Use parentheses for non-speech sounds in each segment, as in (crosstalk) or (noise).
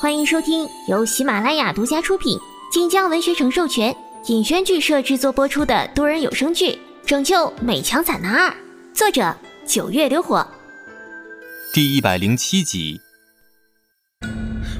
欢迎收听由喜马拉雅独家出品、晋江文学城授权、尹轩剧社制作播出的多人有声剧《拯救美强惨男二》，作者九月流火。第一百零七集，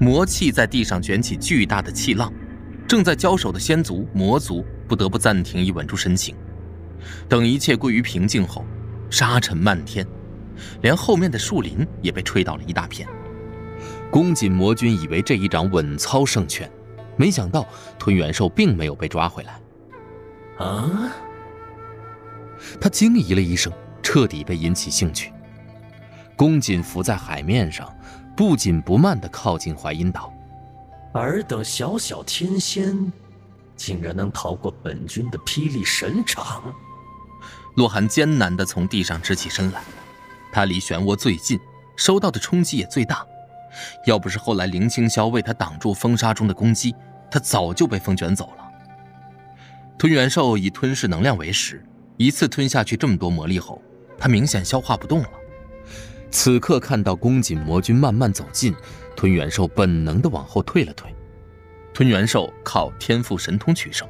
魔气在地上卷起巨大的气浪，正在交手的仙族、魔族不得不暂停，以稳住神情。等一切归于平静后，沙尘漫天，连后面的树林也被吹倒了一大片。宫锦魔君以为这一掌稳操胜券，没想到吞元兽并没有被抓回来。啊！他惊疑了一声，彻底被引起兴趣。宫锦浮在海面上，不紧不慢地靠近淮阴岛。尔等小小天仙，竟然能逃过本君的霹雳神掌！洛寒艰难地从地上直起身来，他离漩涡最近，收到的冲击也最大。要不是后来林清霄为他挡住风沙中的攻击，他早就被风卷走了。吞元兽以吞噬能量为食，一次吞下去这么多魔力后，他明显消化不动了。此刻看到宫锦魔君慢慢走近，吞元兽本能的往后退了退。吞元兽靠天赋神通取胜，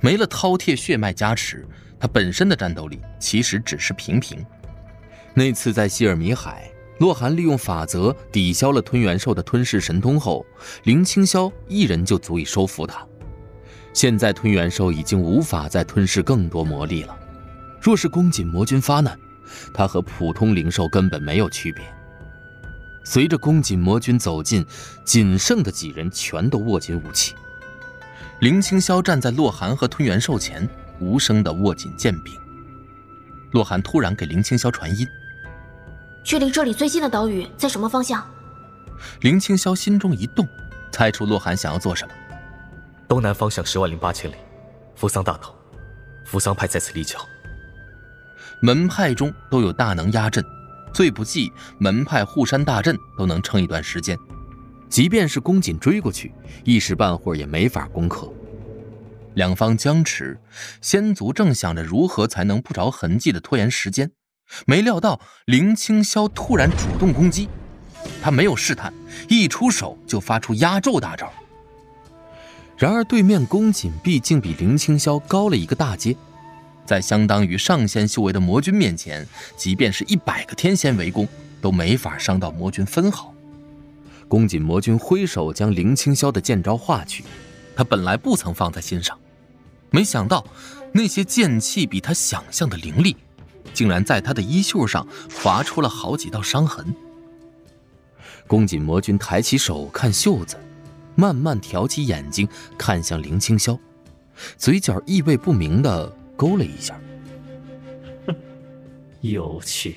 没了饕餮血脉加持，他本身的战斗力其实只是平平。那次在希尔米海。洛寒利用法则抵消了吞元兽的吞噬神通后，林清霄一人就足以收服他。现在吞元兽已经无法再吞噬更多魔力了。若是宫锦魔君发难，他和普通灵兽根本没有区别。随着宫锦魔君走近，仅剩的几人全都握紧武器。林清霄站在洛寒和吞元兽前，无声地握紧剑柄。洛寒突然给林清霄传音。距离这里最近的岛屿在什么方向？林清霄心中一动，猜出洛寒想要做什么。东南方向十万零八千里，扶桑大岛，扶桑派在此立脚。门派中都有大能压阵，最不济门派护山大阵都能撑一段时间。即便是宫瑾追过去，一时半会儿也没法攻克。两方僵持，仙族正想着如何才能不着痕迹的拖延时间。没料到林清霄突然主动攻击，他没有试探，一出手就发出压轴大招。然而对面宫锦毕竟比林清霄高了一个大阶，在相当于上仙修为的魔君面前，即便是一百个天仙围攻，都没法伤到魔君分毫。宫锦魔君挥手将林清霄的剑招化去，他本来不曾放在心上，没想到那些剑气比他想象的凌厉。竟然在他的衣袖上划出了好几道伤痕。宫锦魔君抬起手看袖子，慢慢挑起眼睛看向林清霄，嘴角意味不明的勾了一下。哼，(laughs) 有趣。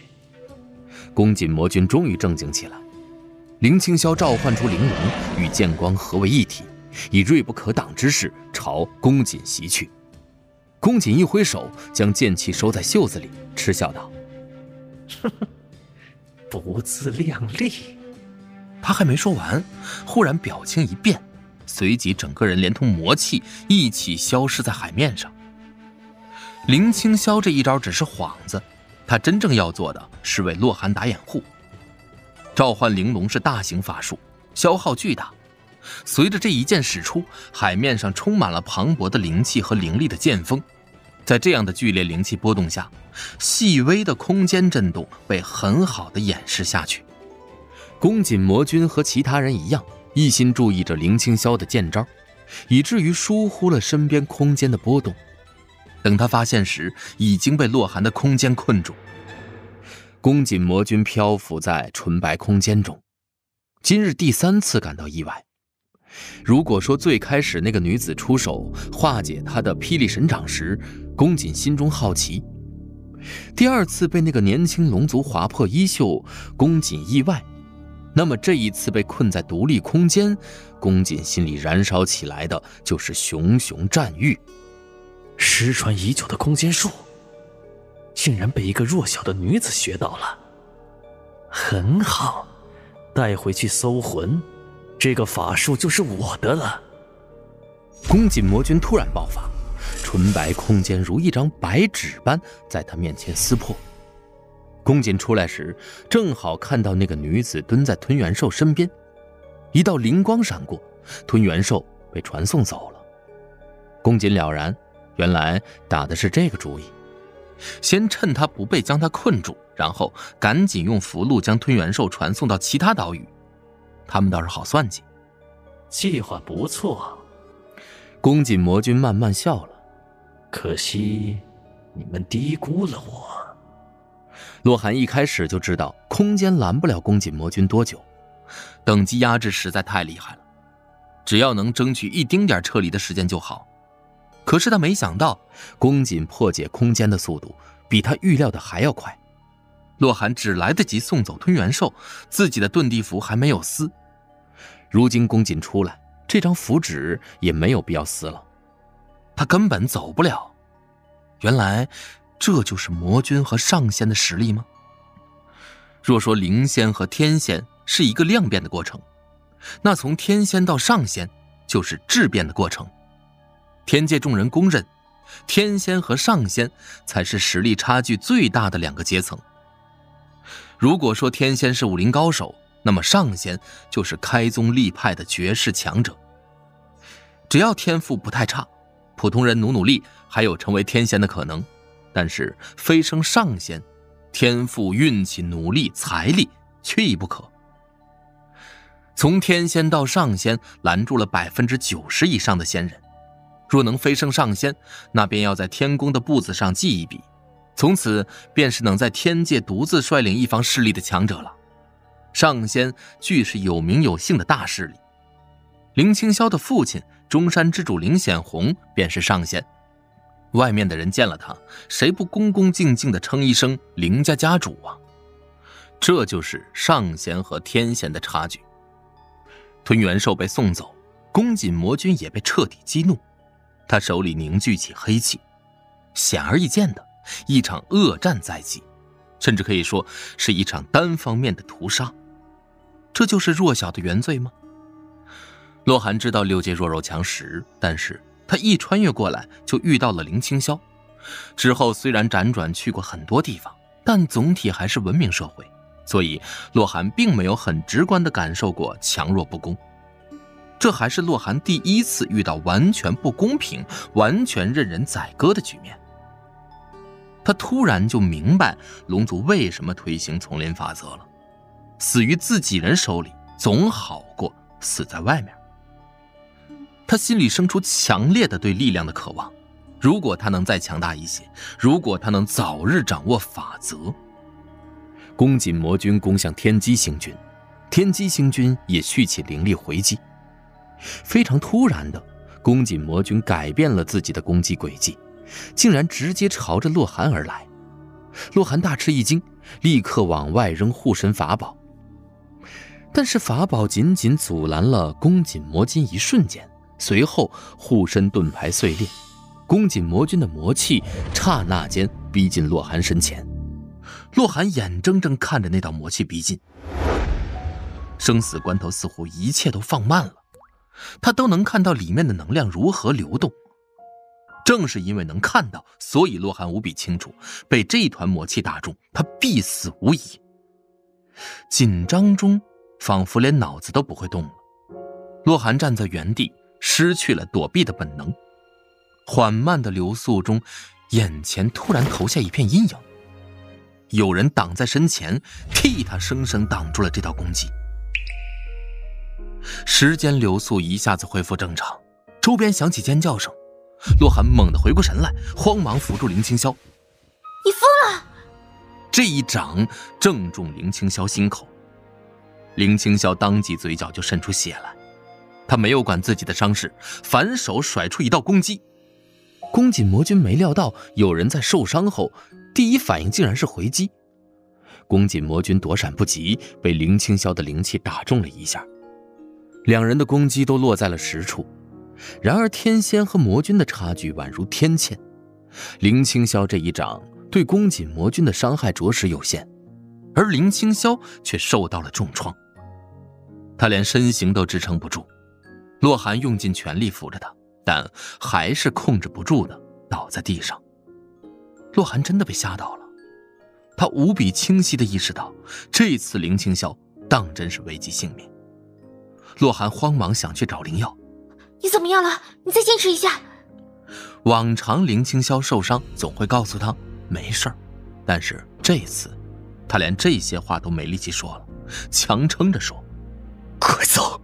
宫锦魔君终于正经起来。林清霄召唤出玲珑，与剑光合为一体，以锐不可挡之势朝宫锦袭去。宫锦一挥手，将剑气收在袖子里，嗤笑道：“ (laughs) 不自量力。”他还没说完，忽然表情一变，随即整个人连同魔气一起消失在海面上。林清霄这一招只是幌子，他真正要做的是为洛寒打掩护。召唤玲珑是大型法术，消耗巨大。随着这一剑使出，海面上充满了磅礴的灵气和凌厉的剑锋。在这样的剧烈灵气波动下，细微的空间震动被很好的掩饰下去。宫锦魔君和其他人一样，一心注意着林清霄的剑招，以至于疏忽了身边空间的波动。等他发现时，已经被洛寒的空间困住。宫锦魔君漂浮在纯白空间中，今日第三次感到意外。如果说最开始那个女子出手化解他的霹雳神掌时，宫锦心中好奇；第二次被那个年轻龙族划破衣袖，宫锦意外，那么这一次被困在独立空间，宫锦心里燃烧起来的就是熊熊战欲。失传已久的空间术，竟然被一个弱小的女子学到了，很好，带回去搜魂。这个法术就是我的了。宫锦魔君突然爆发，纯白空间如一张白纸般在他面前撕破。宫锦出来时，正好看到那个女子蹲在吞元兽身边，一道灵光闪过，吞元兽被传送走了。公瑾了然，原来打的是这个主意：先趁他不备将他困住，然后赶紧用符箓将吞元兽传送到其他岛屿。他们倒是好算计，计划不错。宫瑾魔君慢慢笑了，可惜你们低估了我。洛寒一开始就知道空间拦不了宫瑾魔君多久，等级压制实在太厉害了，只要能争取一丁点撤离的时间就好。可是他没想到，宫瑾破解空间的速度比他预料的还要快。洛寒只来得及送走吞元兽，自己的遁地符还没有撕。如今宫瑾出来，这张符纸也没有必要撕了，他根本走不了。原来。这就是魔君和上仙的实力吗？若说灵仙和天仙是一个量变的过程，那从天仙到上仙就是质变的过程。天界众人公认，天仙和上仙才是实力差距最大的两个阶层。如果说天仙是武林高手，那么上仙就是开宗立派的绝世强者。只要天赋不太差，普通人努努力，还有成为天仙的可能。但是飞升上仙，天赋、运气、努力、财力缺一不可。从天仙到上仙，拦住了百分之九十以上的仙人。若能飞升上仙，那便要在天宫的簿子上记一笔，从此便是能在天界独自率领一方势力的强者了。上仙俱是有名有姓的大势力。林清霄的父亲中山之主林显宏便是上仙。外面的人见了他，谁不恭恭敬敬地称一声“林家家主”啊？这就是上仙和天仙的差距。吞元兽被送走，宫锦魔君也被彻底激怒，他手里凝聚起黑气，显而易见的一场恶战在即，甚至可以说是一场单方面的屠杀。这就是弱小的原罪吗？洛寒知道六界弱肉强食，但是。他一穿越过来，就遇到了林清霄。之后虽然辗转去过很多地方，但总体还是文明社会，所以洛寒并没有很直观的感受过强弱不公。这还是洛寒第一次遇到完全不公平、完全任人宰割的局面。他突然就明白龙族为什么推行丛林法则了：死于自己人手里，总好过死在外面。他心里生出强烈的对力量的渴望。如果他能再强大一些，如果他能早日掌握法则。宫锦魔君攻向天机星君，天机星君也蓄起灵力回击。非常突然的，宫锦魔君改变了自己的攻击轨迹，竟然直接朝着洛寒而来。洛寒大吃一惊，立刻往外扔护身法宝。但是法宝仅仅阻拦了宫锦魔君一瞬间。随后，护身盾牌碎裂，宫锦魔君的魔气刹那间逼近洛寒身前。洛寒眼睁睁看着那道魔气逼近，生死关头似乎一切都放慢了，他都能看到里面的能量如何流动。正是因为能看到，所以洛寒无比清楚，被这团魔气打中，他必死无疑。紧张中，仿佛连脑子都不会动了。洛寒站在原地。失去了躲避的本能，缓慢的流速中，眼前突然投下一片阴影。有人挡在身前，替他生生挡住了这道攻击。时间流速一下子恢复正常，周边响起尖叫声。洛寒猛地回过神来，慌忙扶住林清霄：“你疯了！”这一掌正中林清霄心口，林清霄当即嘴角就渗出血来。他没有管自己的伤势，反手甩出一道攻击。宫锦魔君没料到有人在受伤后，第一反应竟然是回击。宫锦魔君躲闪不及，被林清霄的灵气打中了一下，两人的攻击都落在了实处。然而天仙和魔君的差距宛如天堑，林清霄这一掌对宫锦魔君的伤害着实有限，而林清霄却受到了重创，他连身形都支撑不住。洛寒用尽全力扶着他，但还是控制不住的倒在地上。洛寒真的被吓到了，他无比清晰的意识到，这次林清霄当真是危及性命。洛寒慌忙想去找灵药。你怎么样了？你再坚持一下。往常林青霄受伤总会告诉他没事儿，但是这次，他连这些话都没力气说了，强撑着说：“快走！”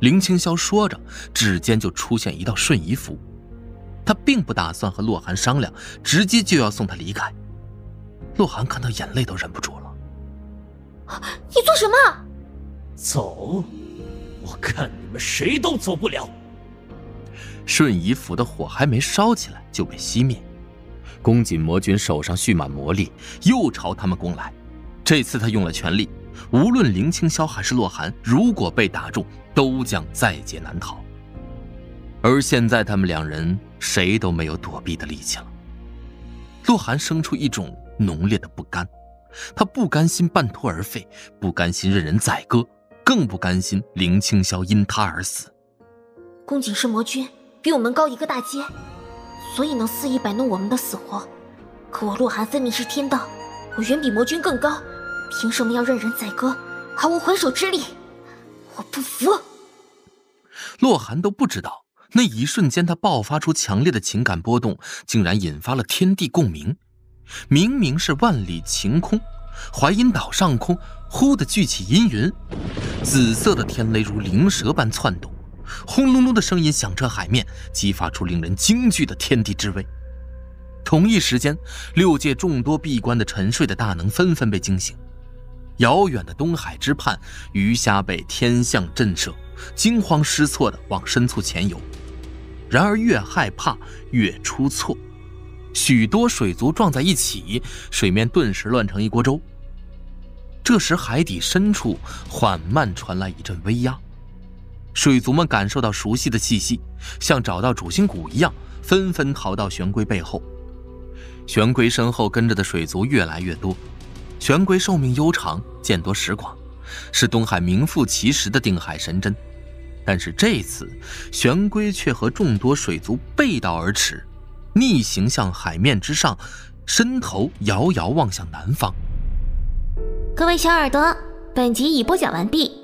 林青霄说着，指尖就出现一道瞬移符。他并不打算和洛寒商量，直接就要送他离开。洛寒看到眼泪都忍不住了。你做什么？走！我看你们谁都走不了。瞬移符的火还没烧起来就被熄灭。宫锦魔君手上蓄满魔力，又朝他们攻来。这次他用了全力，无论林青霄还是洛寒，如果被打中，都将在劫难逃。而现在他们两人谁都没有躲避的力气了。洛寒生出一种浓烈的不甘，他不甘心半途而废，不甘心任人宰割，更不甘心林青霄因他而死。宫锦是魔君。比我们高一个大阶，所以能肆意摆弄我们的死活。可我洛寒分明是天道，我远比魔君更高，凭什么要任人宰割，毫无还手之力？我不服！洛寒都不知道，那一瞬间他爆发出强烈的情感波动，竟然引发了天地共鸣。明明是万里晴空，淮阴岛上空忽的聚起阴云，紫色的天雷如灵蛇般窜动。轰隆隆的声音响彻海面，激发出令人惊惧的天地之威。同一时间，六界众多闭关的沉睡的大能纷纷被惊醒。遥远的东海之畔，鱼虾被天象震慑，惊慌失措地往深处潜游。然而越害怕越出错，许多水族撞在一起，水面顿时乱成一锅粥。这时，海底深处缓慢传来一阵微压。水族们感受到熟悉的气息，像找到主心骨一样，纷纷逃到玄龟背后。玄龟身后跟着的水族越来越多。玄龟寿命悠长，见多识广，是东海名副其实的定海神针。但是这次，玄龟却和众多水族背道而驰，逆行向海面之上，伸头遥遥望向南方。各位小耳朵，本集已播讲完毕。